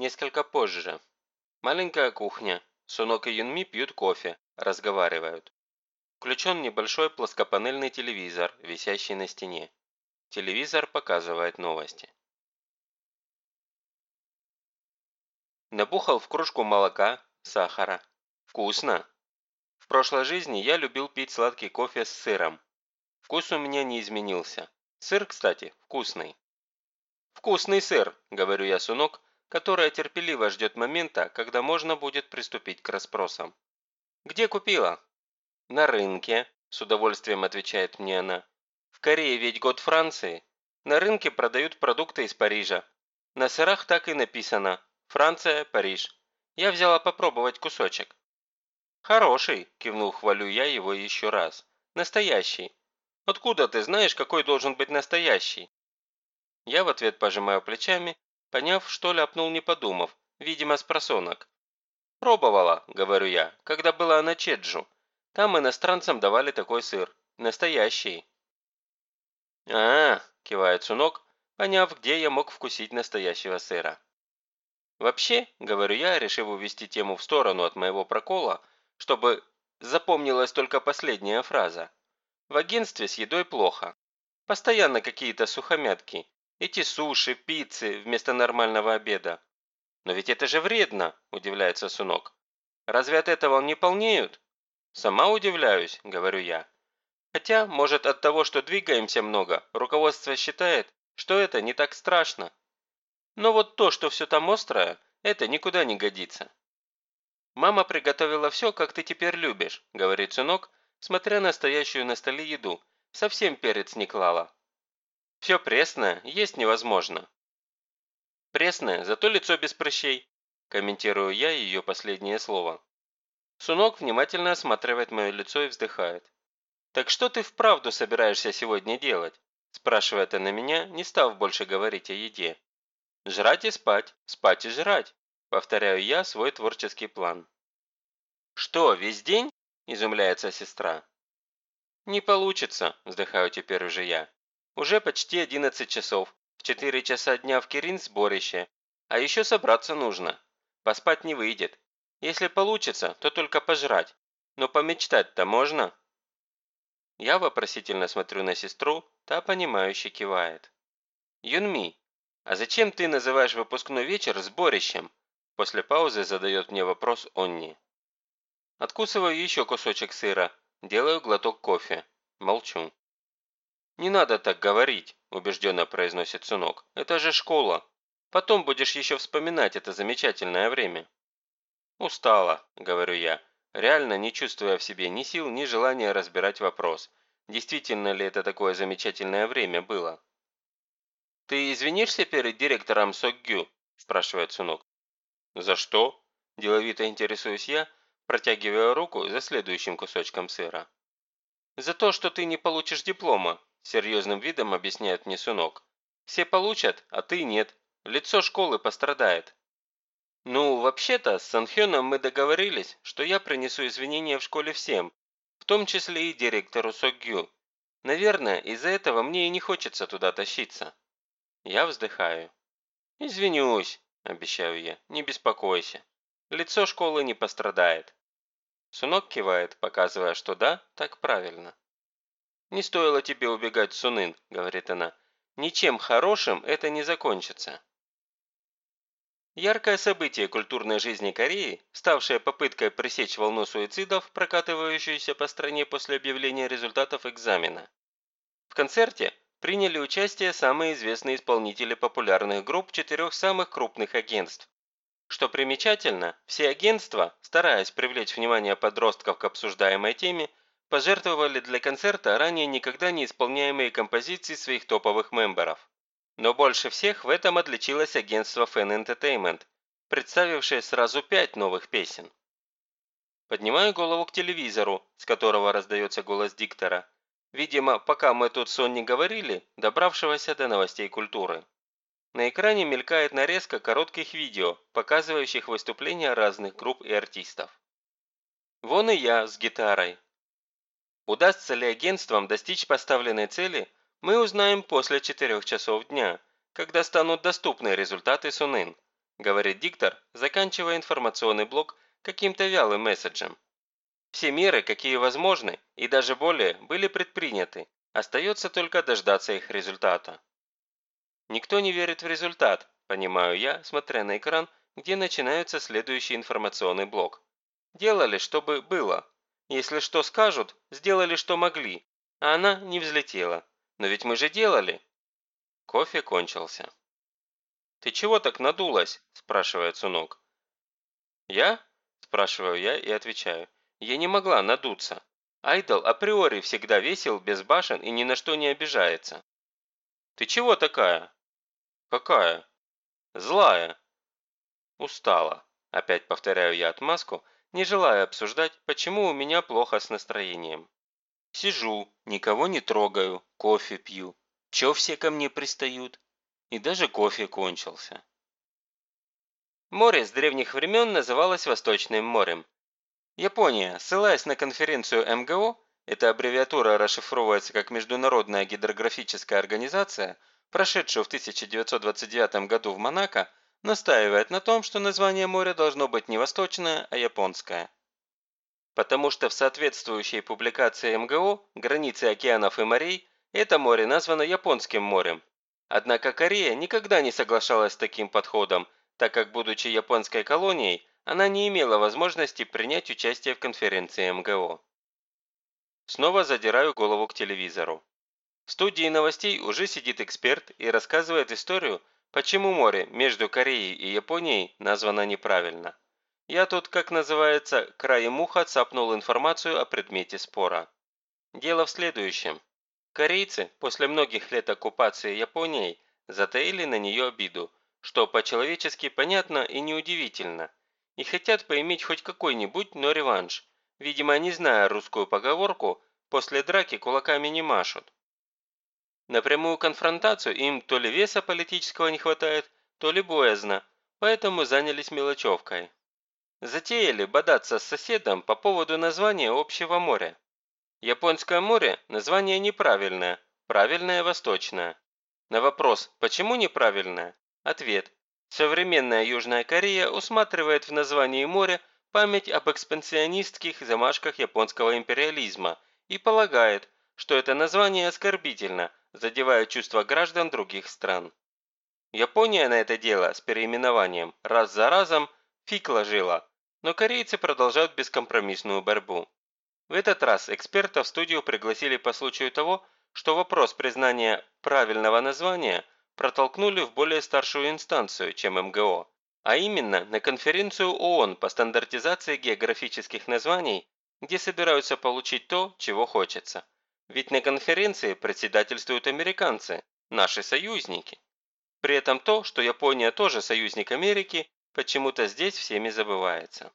несколько позже. Маленькая кухня. Сунок и Юнми пьют кофе, разговаривают. Включен небольшой плоскопанельный телевизор, висящий на стене. Телевизор показывает новости. Набухал в кружку молока, сахара. Вкусно. В прошлой жизни я любил пить сладкий кофе с сыром. Вкус у меня не изменился. Сыр, кстати, вкусный. «Вкусный сыр», – говорю я, сунок, которая терпеливо ждет момента, когда можно будет приступить к расспросам. «Где купила?» «На рынке», – с удовольствием отвечает мне она. В Корее ведь год Франции. На рынке продают продукты из Парижа. На сырах так и написано «Франция, Париж». Я взяла попробовать кусочек. «Хороший», – кивнул хвалю я его еще раз. «Настоящий. Откуда ты знаешь, какой должен быть настоящий?» Я в ответ пожимаю плечами, поняв, что ляпнул не подумав, видимо, с просонок. «Пробовала», – говорю я, – «когда была на Чеджу. Там иностранцам давали такой сыр. Настоящий». «А, – кивает Сунок, поняв, где я мог вкусить настоящего сыра. «Вообще, – говорю я, решив увести тему в сторону от моего прокола, чтобы запомнилась только последняя фраза. В агентстве с едой плохо. Постоянно какие-то сухомятки. Эти суши, пиццы вместо нормального обеда. Но ведь это же вредно, удивляется Сунок. Разве от этого он не полнеют? Сама удивляюсь, говорю я. Хотя, может, от того, что двигаемся много, руководство считает, что это не так страшно. Но вот то, что все там острое, это никуда не годится. «Мама приготовила все, как ты теперь любишь», – говорит сынок, смотря на стоящую на столе еду. Совсем перец не клала. «Все пресное, есть невозможно». «Пресное, зато лицо без прыщей», – комментирую я ее последнее слово. Сунок внимательно осматривает мое лицо и вздыхает. «Так что ты вправду собираешься сегодня делать?» спрашивает она меня, не став больше говорить о еде. «Жрать и спать, спать и жрать», повторяю я свой творческий план. «Что, весь день?» – изумляется сестра. «Не получится», – вздыхаю теперь уже я. «Уже почти 11 часов, в 4 часа дня в Кирин сборище, а еще собраться нужно. Поспать не выйдет. Если получится, то только пожрать. Но помечтать-то можно?» Я вопросительно смотрю на сестру, та понимающе кивает. «Юнми, а зачем ты называешь выпускной вечер сборищем?» После паузы задает мне вопрос Онни. Откусываю еще кусочек сыра, делаю глоток кофе. Молчу. «Не надо так говорить», – убежденно произносит Сунок. «Это же школа. Потом будешь еще вспоминать это замечательное время». «Устала», – говорю я реально не чувствуя в себе ни сил, ни желания разбирать вопрос, действительно ли это такое замечательное время было. «Ты извинишься перед директором Сокгю?» – спрашивает Сунок. «За что?» – деловито интересуюсь я, протягивая руку за следующим кусочком сыра. «За то, что ты не получишь диплома», – серьезным видом объясняет мне Сунок. «Все получат, а ты нет. Лицо школы пострадает». «Ну, вообще-то, с Санхёном мы договорились, что я принесу извинения в школе всем, в том числе и директору Согю. Наверное, из-за этого мне и не хочется туда тащиться». Я вздыхаю. «Извинюсь», – обещаю я, – «не беспокойся. Лицо школы не пострадает». Сунок кивает, показывая, что да, так правильно. «Не стоило тебе убегать, Сунын», – говорит она. «Ничем хорошим это не закончится». Яркое событие культурной жизни Кореи, ставшее попыткой пресечь волну суицидов, прокатывающуюся по стране после объявления результатов экзамена. В концерте приняли участие самые известные исполнители популярных групп четырех самых крупных агентств. Что примечательно, все агентства, стараясь привлечь внимание подростков к обсуждаемой теме, пожертвовали для концерта ранее никогда не исполняемые композиции своих топовых мемберов. Но больше всех в этом отличилось агентство Fan Entertainment, представившее сразу пять новых песен. Поднимаю голову к телевизору, с которого раздается голос диктора. Видимо, пока мы тут с Сонни говорили, добравшегося до новостей культуры. На экране мелькает нарезка коротких видео, показывающих выступления разных групп и артистов. Вон и я с гитарой. Удастся ли агентствам достичь поставленной цели – мы узнаем после 4 часов дня, когда станут доступны результаты Сунын. говорит диктор, заканчивая информационный блок каким-то вялым месседжем. Все меры, какие возможны, и даже более, были предприняты. Остается только дождаться их результата. Никто не верит в результат, понимаю я, смотря на экран, где начинается следующий информационный блок. Делали, чтобы было. Если что скажут, сделали, что могли. А она не взлетела. Но ведь мы же делали. Кофе кончился. «Ты чего так надулась?» – спрашивает Сунок. «Я?» – спрашиваю я и отвечаю. «Я не могла надуться. Айдол априори всегда весел, без башен и ни на что не обижается». «Ты чего такая?» «Какая?» «Злая». «Устала», – опять повторяю я отмазку, не желая обсуждать, почему у меня плохо с настроением. Сижу, никого не трогаю, кофе пью. Чё все ко мне пристают? И даже кофе кончился. Море с древних времен называлось Восточным морем. Япония, ссылаясь на конференцию МГО, эта аббревиатура расшифровывается как Международная гидрографическая организация, прошедшая в 1929 году в Монако, настаивает на том, что название моря должно быть не восточное, а японское. Потому что в соответствующей публикации МГО границы океанов и морей это море названо Японским морем, Однако Корея никогда не соглашалась с таким подходом, так как, будучи японской колонией, она не имела возможности принять участие в конференции МГО. Снова задираю голову к телевизору. В студии новостей уже сидит эксперт и рассказывает историю, почему море между Кореей и Японией названо неправильно. Я тут, как называется, краем уха цапнул информацию о предмете спора. Дело в следующем. Корейцы после многих лет оккупации Японией затаили на нее обиду, что по-человечески понятно и неудивительно, и хотят поиметь хоть какой-нибудь, но реванш. Видимо, не зная русскую поговорку, после драки кулаками не машут. На прямую конфронтацию им то ли веса политического не хватает, то ли боязно, поэтому занялись мелочевкой. Затеяли бодаться с соседом по поводу названия общего моря. Японское море – название неправильное, правильное – восточное. На вопрос «почему неправильное?» Ответ Современная Южная Корея усматривает в названии моря память об экспансионистских замашках японского империализма и полагает, что это название оскорбительно, задевая чувства граждан других стран. Япония на это дело с переименованием раз за разом фиг ложила, но корейцы продолжают бескомпромиссную борьбу. В этот раз эксперта в студию пригласили по случаю того, что вопрос признания правильного названия протолкнули в более старшую инстанцию, чем МГО, а именно на конференцию ООН по стандартизации географических названий, где собираются получить то, чего хочется. Ведь на конференции председательствуют американцы, наши союзники. При этом то, что Япония тоже союзник Америки, почему-то здесь всеми забывается.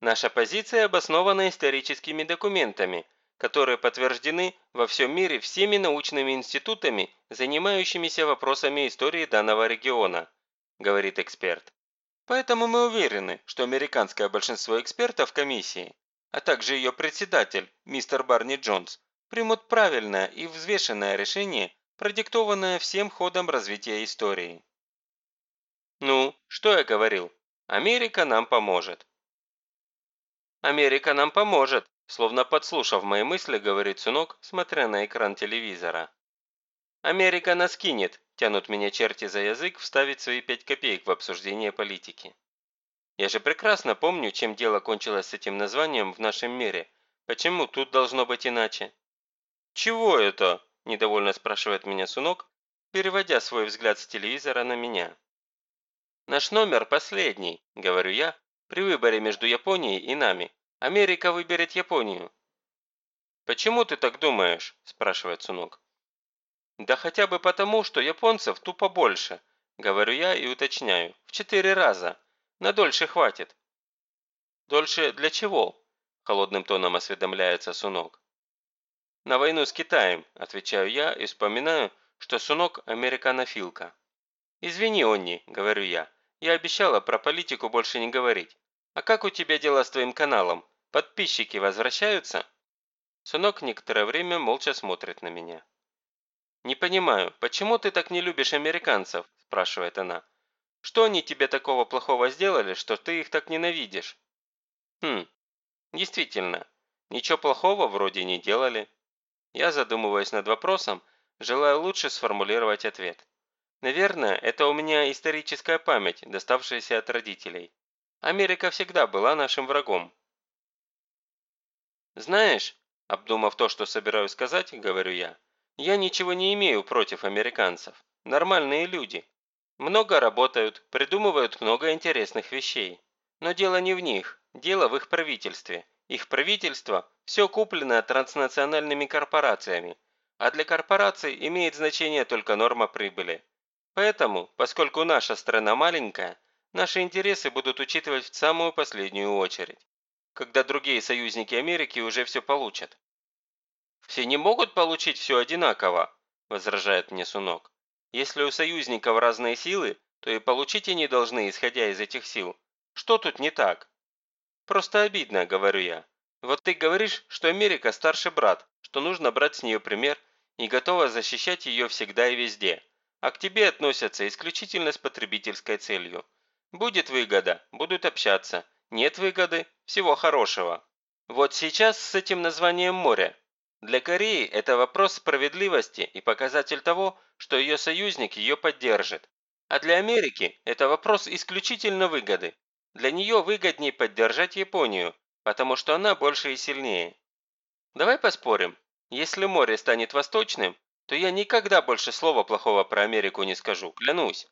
Наша позиция обоснована историческими документами, которые подтверждены во всем мире всеми научными институтами, занимающимися вопросами истории данного региона, говорит эксперт. Поэтому мы уверены, что американское большинство экспертов комиссии, а также ее председатель, мистер Барни Джонс, примут правильное и взвешенное решение, продиктованное всем ходом развития истории. Ну, что я говорил? Америка нам поможет. «Америка нам поможет», словно подслушав мои мысли, говорит сынок, смотря на экран телевизора. «Америка нас кинет», тянут меня черти за язык вставить свои пять копеек в обсуждение политики. Я же прекрасно помню, чем дело кончилось с этим названием в нашем мире. Почему тут должно быть иначе? «Чего это?» – недовольно спрашивает меня Сунок, переводя свой взгляд с телевизора на меня. «Наш номер последний», – говорю я, при выборе между Японией и нами. Америка выберет Японию. «Почему ты так думаешь?» – спрашивает Сунок. «Да хотя бы потому, что японцев тупо больше», – говорю я и уточняю. «В четыре раза. На дольше хватит». «Дольше для чего?» – холодным тоном осведомляется Сунок. «На войну с Китаем», – отвечаю я и вспоминаю, что Сунок – американофилка. «Извини, Онни», – говорю я. «Я обещала про политику больше не говорить. «А как у тебя дела с твоим каналом? Подписчики возвращаются?» Сынок некоторое время молча смотрит на меня. «Не понимаю, почему ты так не любишь американцев?» – спрашивает она. Что они тебе такого плохого сделали, что ты их так ненавидишь? Хм, действительно, ничего плохого вроде не делали. Я задумываюсь над вопросом, желаю лучше сформулировать ответ. Наверное, это у меня историческая память, доставшаяся от родителей. Америка всегда была нашим врагом. Знаешь, обдумав то, что собираюсь сказать, говорю я, я ничего не имею против американцев. Нормальные люди. Много работают, придумывают много интересных вещей. Но дело не в них, дело в их правительстве. Их правительство – все куплено транснациональными корпорациями, а для корпораций имеет значение только норма прибыли. Поэтому, поскольку наша страна маленькая, наши интересы будут учитывать в самую последнюю очередь, когда другие союзники Америки уже все получат. «Все не могут получить все одинаково», – возражает мне Сунок. «Если у союзников разные силы, то и получить они должны, исходя из этих сил. Что тут не так?» «Просто обидно», – говорю я. «Вот ты говоришь, что Америка старший брат, что нужно брать с нее пример и готова защищать ее всегда и везде а к тебе относятся исключительно с потребительской целью. Будет выгода, будут общаться. Нет выгоды – всего хорошего. Вот сейчас с этим названием моря. Для Кореи это вопрос справедливости и показатель того, что ее союзник ее поддержит. А для Америки это вопрос исключительно выгоды. Для нее выгоднее поддержать Японию, потому что она больше и сильнее. Давай поспорим. Если море станет восточным, то я никогда больше слова плохого про Америку не скажу, клянусь.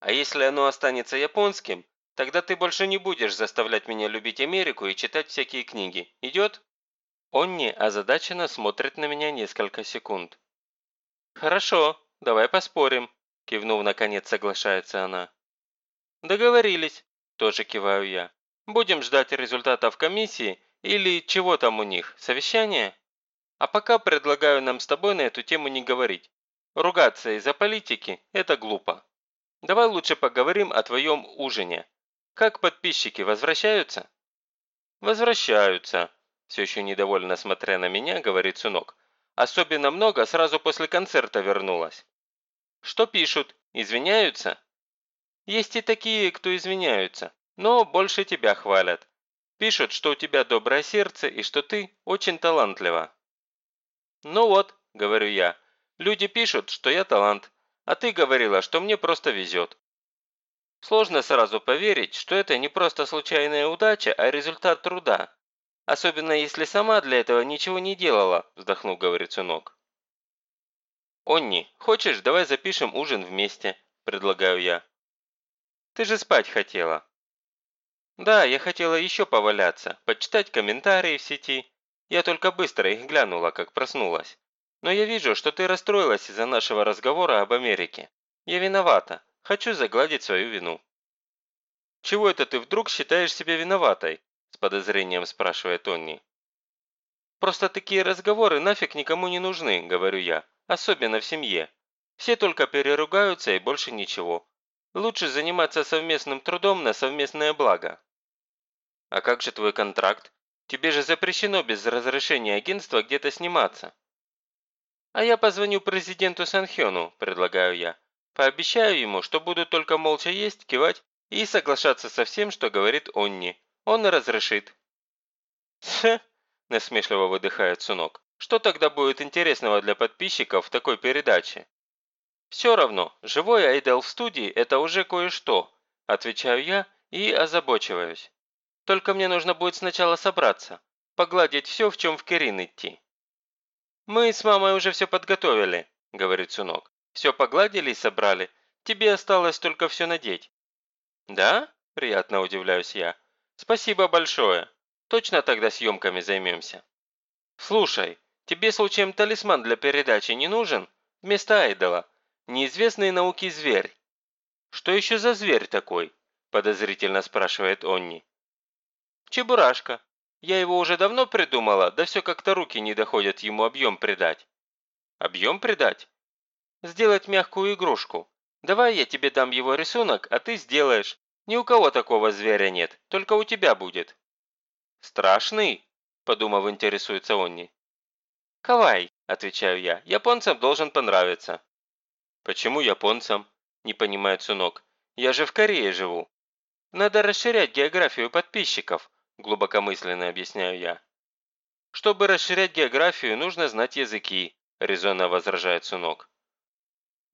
А если оно останется японским, тогда ты больше не будешь заставлять меня любить Америку и читать всякие книги. Идет?» Онни озадаченно смотрит на меня несколько секунд. «Хорошо, давай поспорим», – кивнув наконец соглашается она. «Договорились», – тоже киваю я. «Будем ждать результатов комиссии или чего там у них, совещания?» А пока предлагаю нам с тобой на эту тему не говорить. Ругаться из-за политики – это глупо. Давай лучше поговорим о твоем ужине. Как подписчики возвращаются?» «Возвращаются», – все еще недовольно смотря на меня, говорит Сунок. «Особенно много сразу после концерта вернулось». «Что пишут? Извиняются?» «Есть и такие, кто извиняются, но больше тебя хвалят. Пишут, что у тебя доброе сердце и что ты очень талантлива». «Ну вот», – говорю я, – «люди пишут, что я талант, а ты говорила, что мне просто везет». Сложно сразу поверить, что это не просто случайная удача, а результат труда. Особенно если сама для этого ничего не делала, вздохнув, говорит сынок. «Онни, хочешь, давай запишем ужин вместе», – предлагаю я. «Ты же спать хотела». «Да, я хотела еще поваляться, почитать комментарии в сети, я только быстро их глянула, как проснулась. Но я вижу, что ты расстроилась из-за нашего разговора об Америке. Я виновата. Хочу загладить свою вину». «Чего это ты вдруг считаешь себя виноватой?» с подозрением спрашивает Тони. «Просто такие разговоры нафиг никому не нужны», говорю я, особенно в семье. Все только переругаются и больше ничего. Лучше заниматься совместным трудом на совместное благо. «А как же твой контракт?» Тебе же запрещено без разрешения агентства где-то сниматься. А я позвоню президенту Санхёну, предлагаю я. Пообещаю ему, что буду только молча есть, кивать и соглашаться со всем, что говорит Онни. Он разрешит. Хе, насмешливо выдыхает Сунок. Что тогда будет интересного для подписчиков в такой передаче? Все равно, живой айдол в студии – это уже кое-что, отвечаю я и озабочиваюсь. Только мне нужно будет сначала собраться, погладить все, в чем в Керин идти». «Мы с мамой уже все подготовили», – говорит Сунок. «Все погладили и собрали. Тебе осталось только все надеть». «Да?» – приятно удивляюсь я. «Спасибо большое. Точно тогда съемками займемся». «Слушай, тебе случаем талисман для передачи не нужен? Вместо айдола. Неизвестный науки зверь». «Что еще за зверь такой?» – подозрительно спрашивает Онни. Чебурашка. Я его уже давно придумала, да все как-то руки не доходят ему объем придать. Объем придать? Сделать мягкую игрушку. Давай я тебе дам его рисунок, а ты сделаешь. Ни у кого такого зверя нет, только у тебя будет. Страшный? Подумав, интересуется Онни. Кавай, отвечаю я, японцам должен понравиться. Почему японцам? Не понимает Сунок. Я же в Корее живу. Надо расширять географию подписчиков, глубокомысленно объясняю я. Чтобы расширять географию, нужно знать языки, резонно возражает Сунок.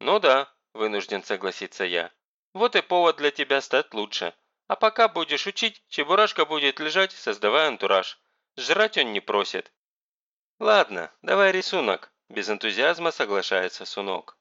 Ну да, вынужден согласиться я. Вот и повод для тебя стать лучше. А пока будешь учить, Чебурашка будет лежать, создавая антураж. Жрать он не просит. Ладно, давай рисунок, без энтузиазма соглашается Сунок.